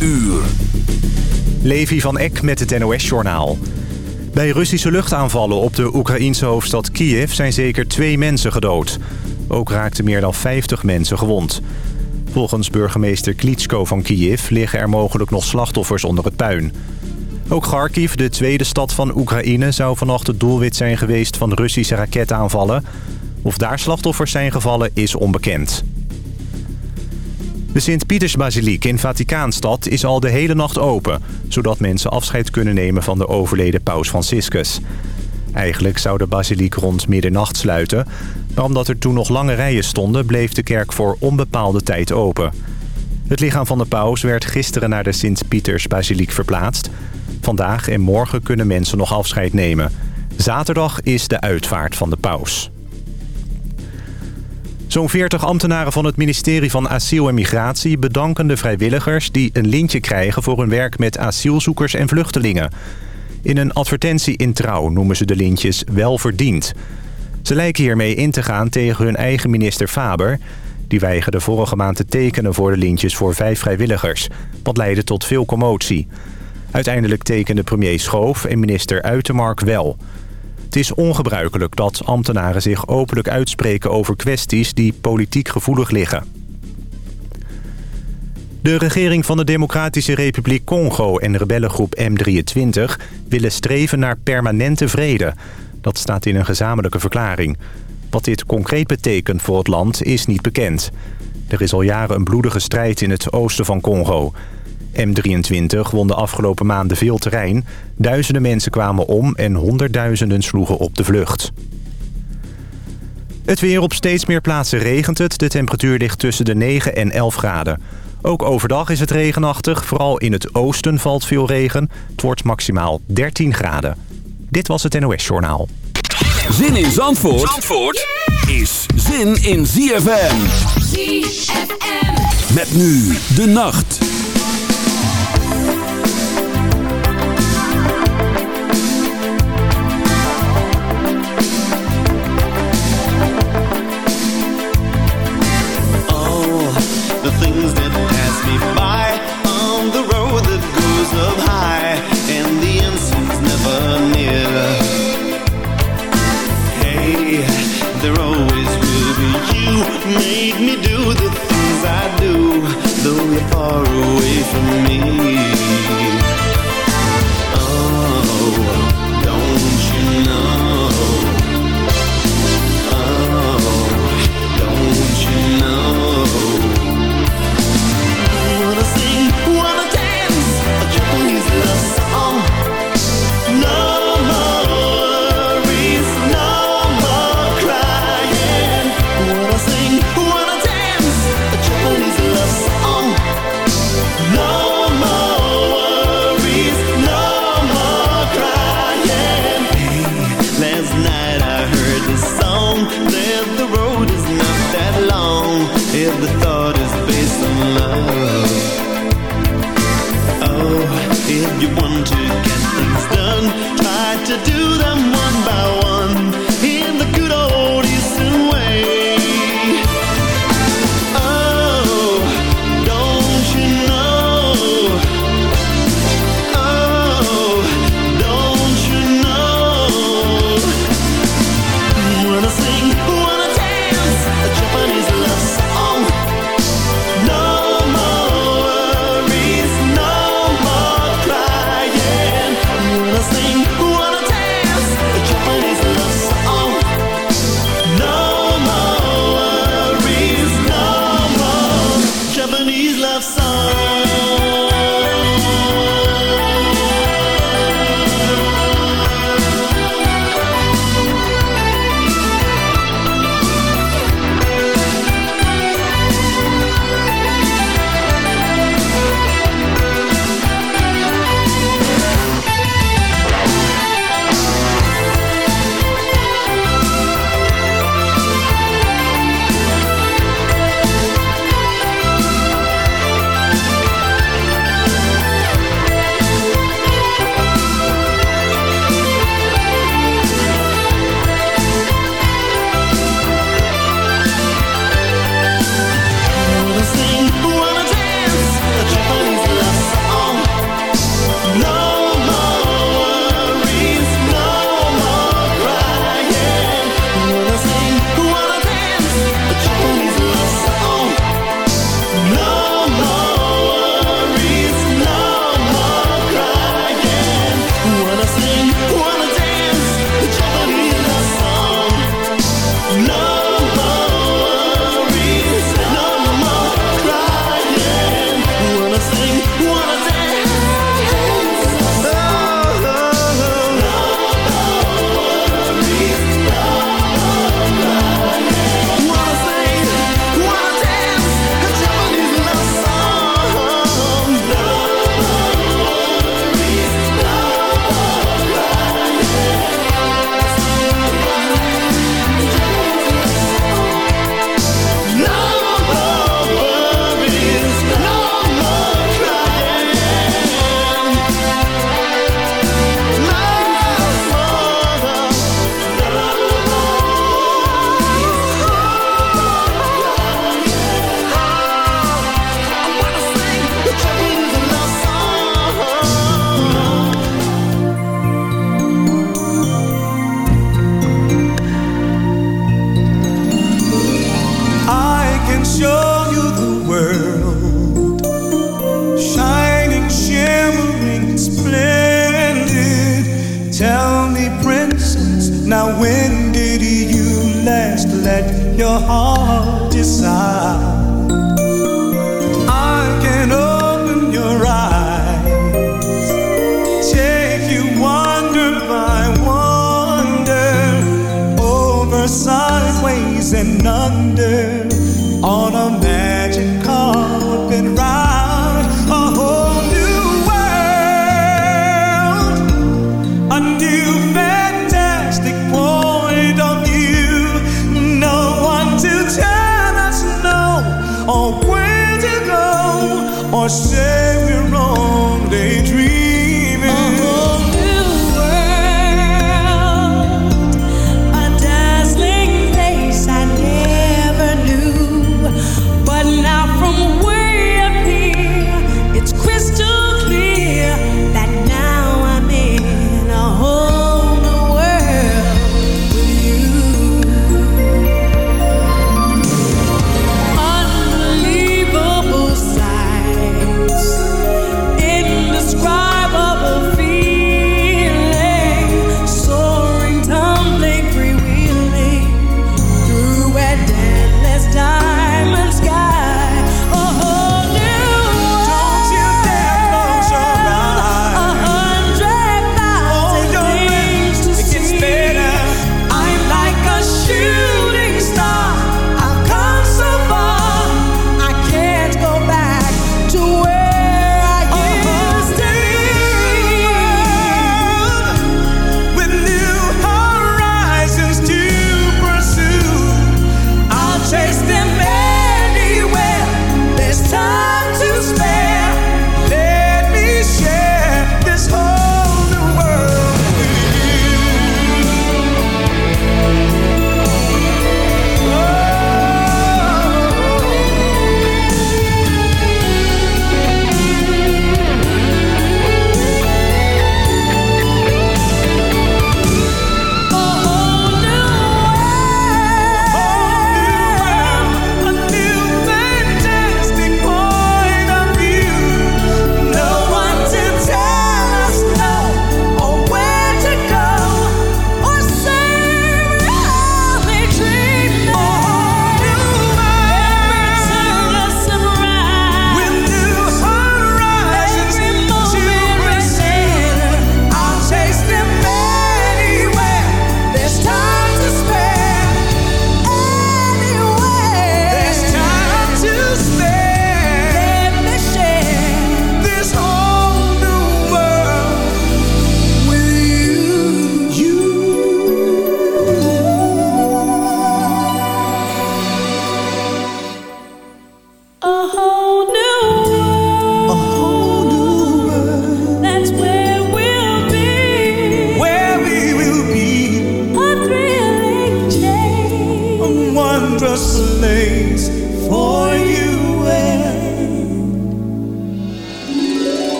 uur. Levi van Eck met het NOS-journaal. Bij Russische luchtaanvallen op de Oekraïense hoofdstad Kiev zijn zeker twee mensen gedood. Ook raakten meer dan 50 mensen gewond. Volgens burgemeester Klitschko van Kiev liggen er mogelijk nog slachtoffers onder het puin. Ook Kharkiv, de tweede stad van Oekraïne, zou vannacht het doelwit zijn geweest van Russische raketaanvallen. Of daar slachtoffers zijn gevallen is onbekend. De Sint-Pietersbasiliek in Vaticaanstad is al de hele nacht open... zodat mensen afscheid kunnen nemen van de overleden paus Franciscus. Eigenlijk zou de basiliek rond middernacht sluiten... maar omdat er toen nog lange rijen stonden... bleef de kerk voor onbepaalde tijd open. Het lichaam van de paus werd gisteren naar de Sint-Pietersbasiliek verplaatst. Vandaag en morgen kunnen mensen nog afscheid nemen. Zaterdag is de uitvaart van de paus. Zo'n 40 ambtenaren van het ministerie van Asiel en Migratie bedanken de vrijwilligers die een lintje krijgen voor hun werk met asielzoekers en vluchtelingen. In een advertentie in Trouw noemen ze de lintjes wel verdiend. Ze lijken hiermee in te gaan tegen hun eigen minister Faber. Die weigerde vorige maand te tekenen voor de lintjes voor vijf vrijwilligers. Wat leidde tot veel commotie. Uiteindelijk tekende premier Schoof en minister Uitermark wel... Het is ongebruikelijk dat ambtenaren zich openlijk uitspreken over kwesties die politiek gevoelig liggen. De regering van de Democratische Republiek Congo en rebellengroep M23 willen streven naar permanente vrede. Dat staat in een gezamenlijke verklaring. Wat dit concreet betekent voor het land is niet bekend. Er is al jaren een bloedige strijd in het oosten van Congo. M23 won de afgelopen maanden veel terrein. Duizenden mensen kwamen om en honderdduizenden sloegen op de vlucht. Het weer op steeds meer plaatsen regent het. De temperatuur ligt tussen de 9 en 11 graden. Ook overdag is het regenachtig. Vooral in het oosten valt veel regen. Het wordt maximaal 13 graden. Dit was het NOS Journaal. Zin in Zandvoort, Zandvoort is zin in ZFM. ZFM. Met nu de nacht.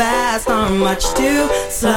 fast or much too slow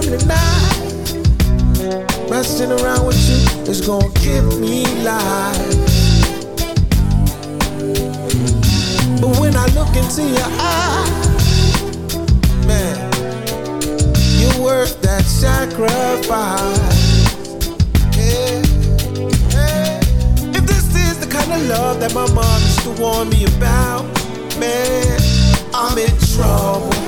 lonely night. Messing around with you is gonna give me life. But when I look into your eyes, man, you're worth that sacrifice. Yeah. If this is the kind of love that my mom used to warn me about, man, I'm in trouble.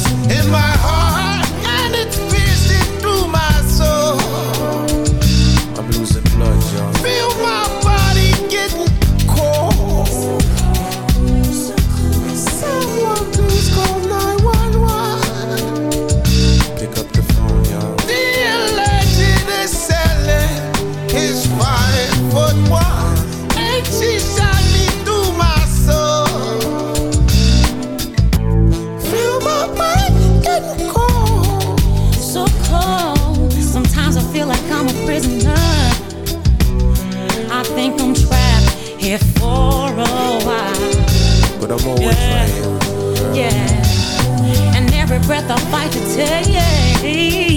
the fight to take.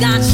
got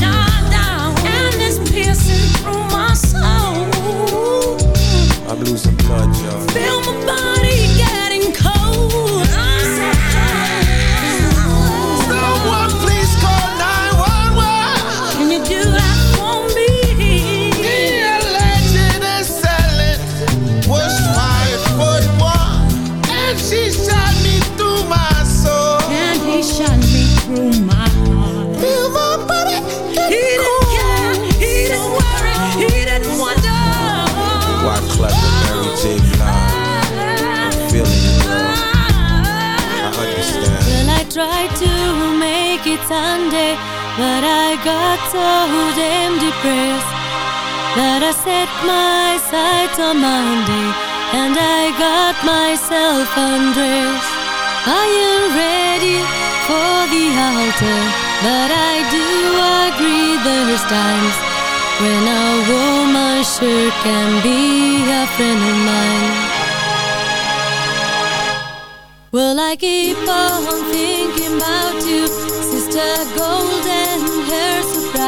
But I set my sights on Monday And I got myself undressed. Are you ready for the altar? But I do agree there's times When a woman sure can be a friend of mine. Will I keep on thinking about you Sister golden hair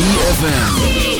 ZFM.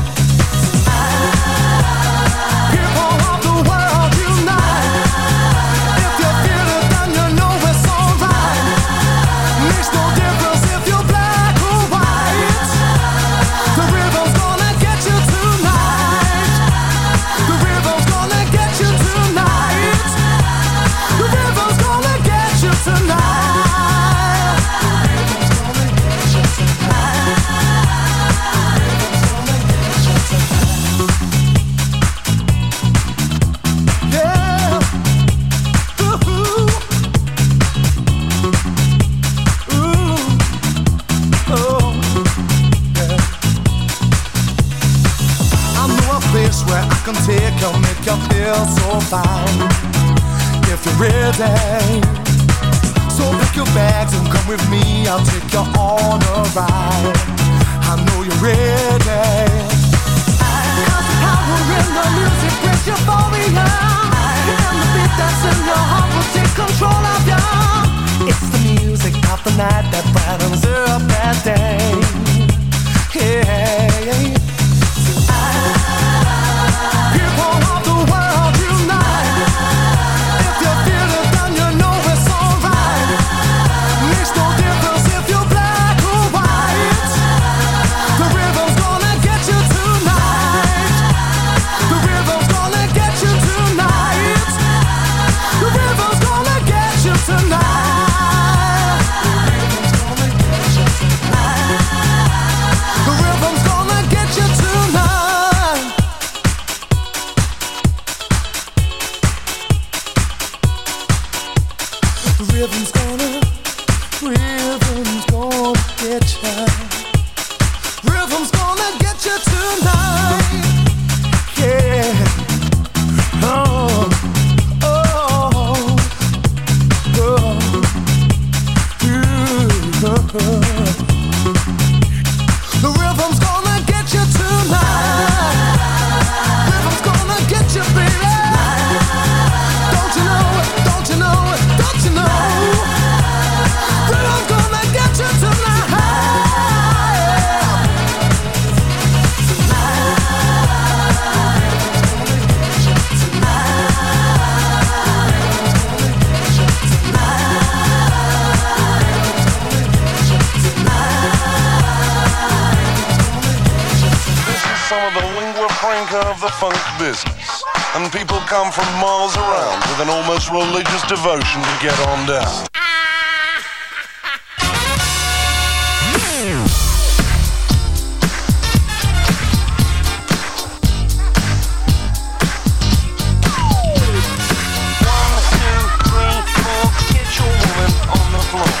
real day. So pack your bags and come with me, I'll take you on a ride. I know you're ready. I got the power in the music, it's euphoria. And the beat that's in your heart will take control of you. It's the music of the night that brightens up that day. Yeah. some of the lingua franca of the funk business. And people come from miles around with an almost religious devotion to get on down. One, two, three, four, get your woman on the floor.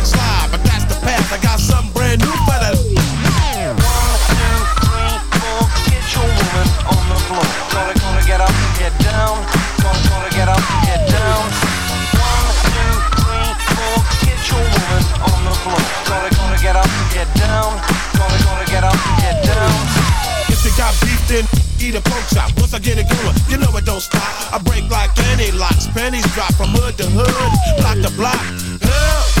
slide, but that's the. I got something brand new for the. Get your woman on the floor. Gonna, gonna get up, get down. Gonna, gonna get up, get down. One, two, three, four. Get your woman on the floor. Gonna, gonna get up, get down. Gonna, gonna get up, get down. If you got eat a chop. Once I get it going, you know it don't stop. I break like any locks. Drop from hood to hood, block to block. Help!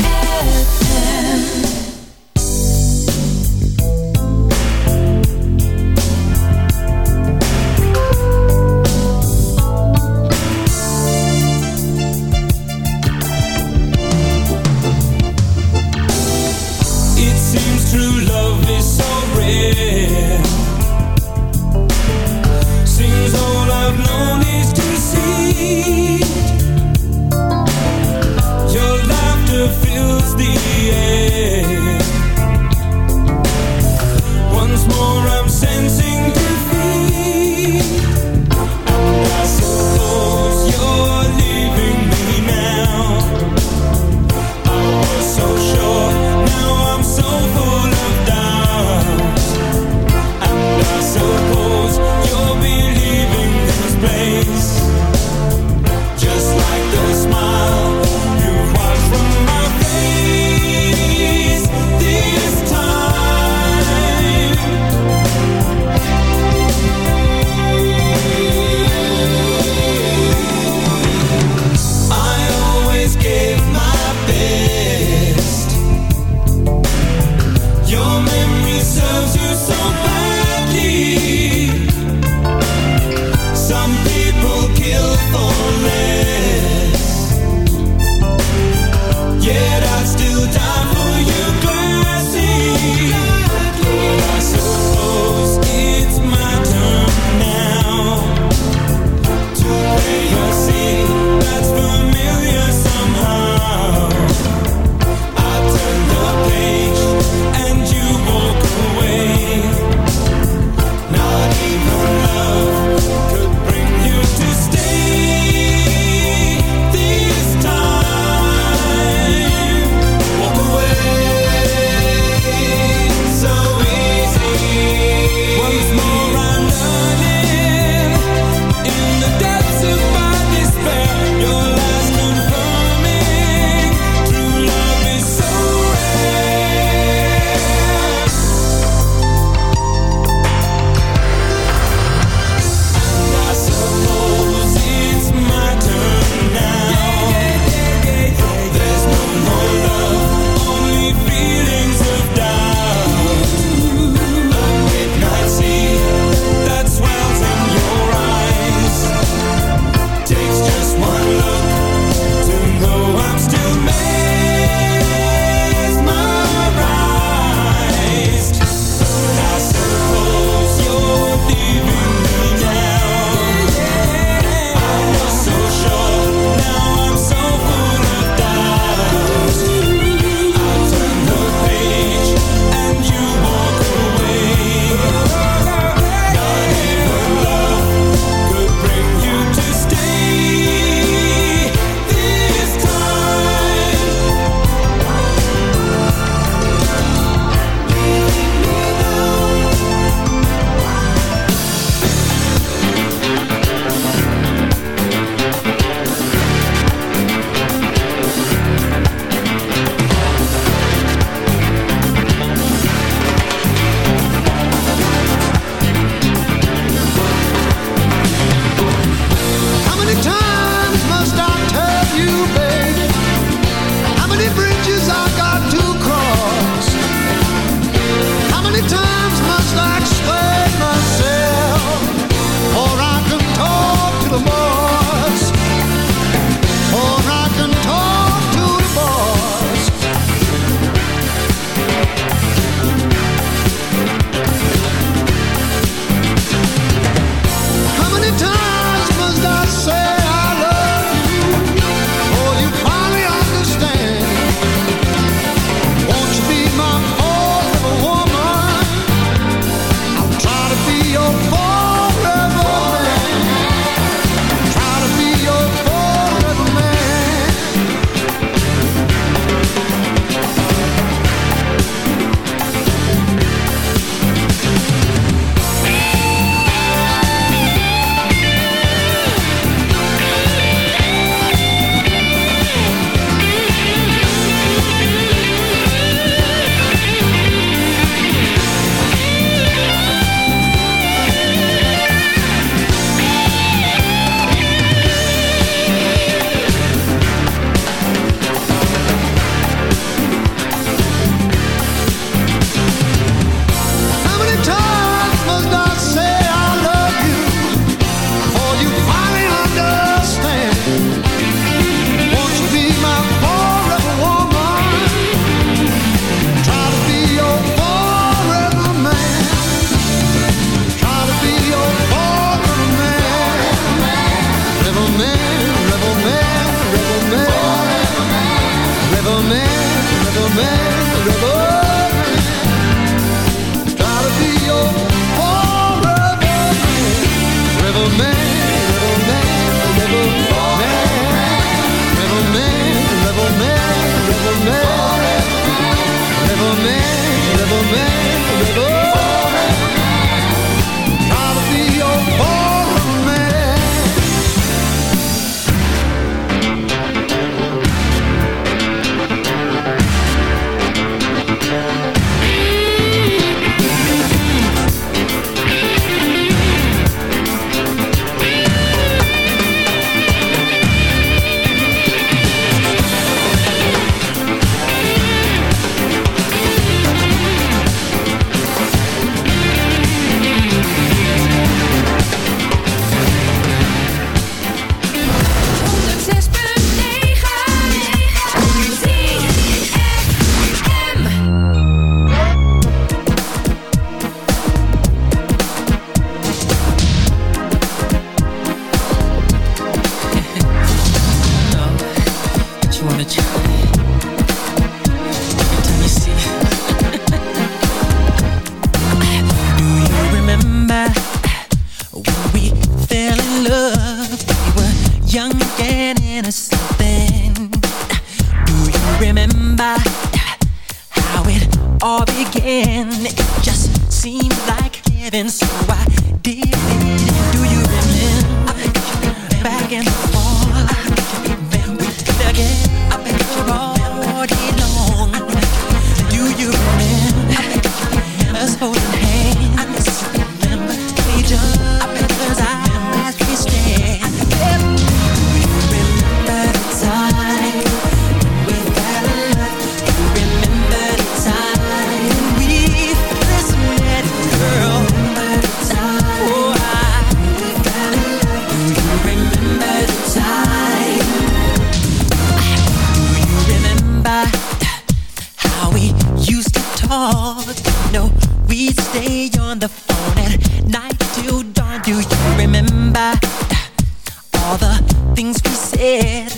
all the things we said.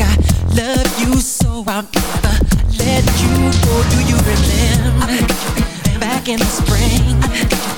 I love you, so I'll never let you go. Do you remember back in the spring?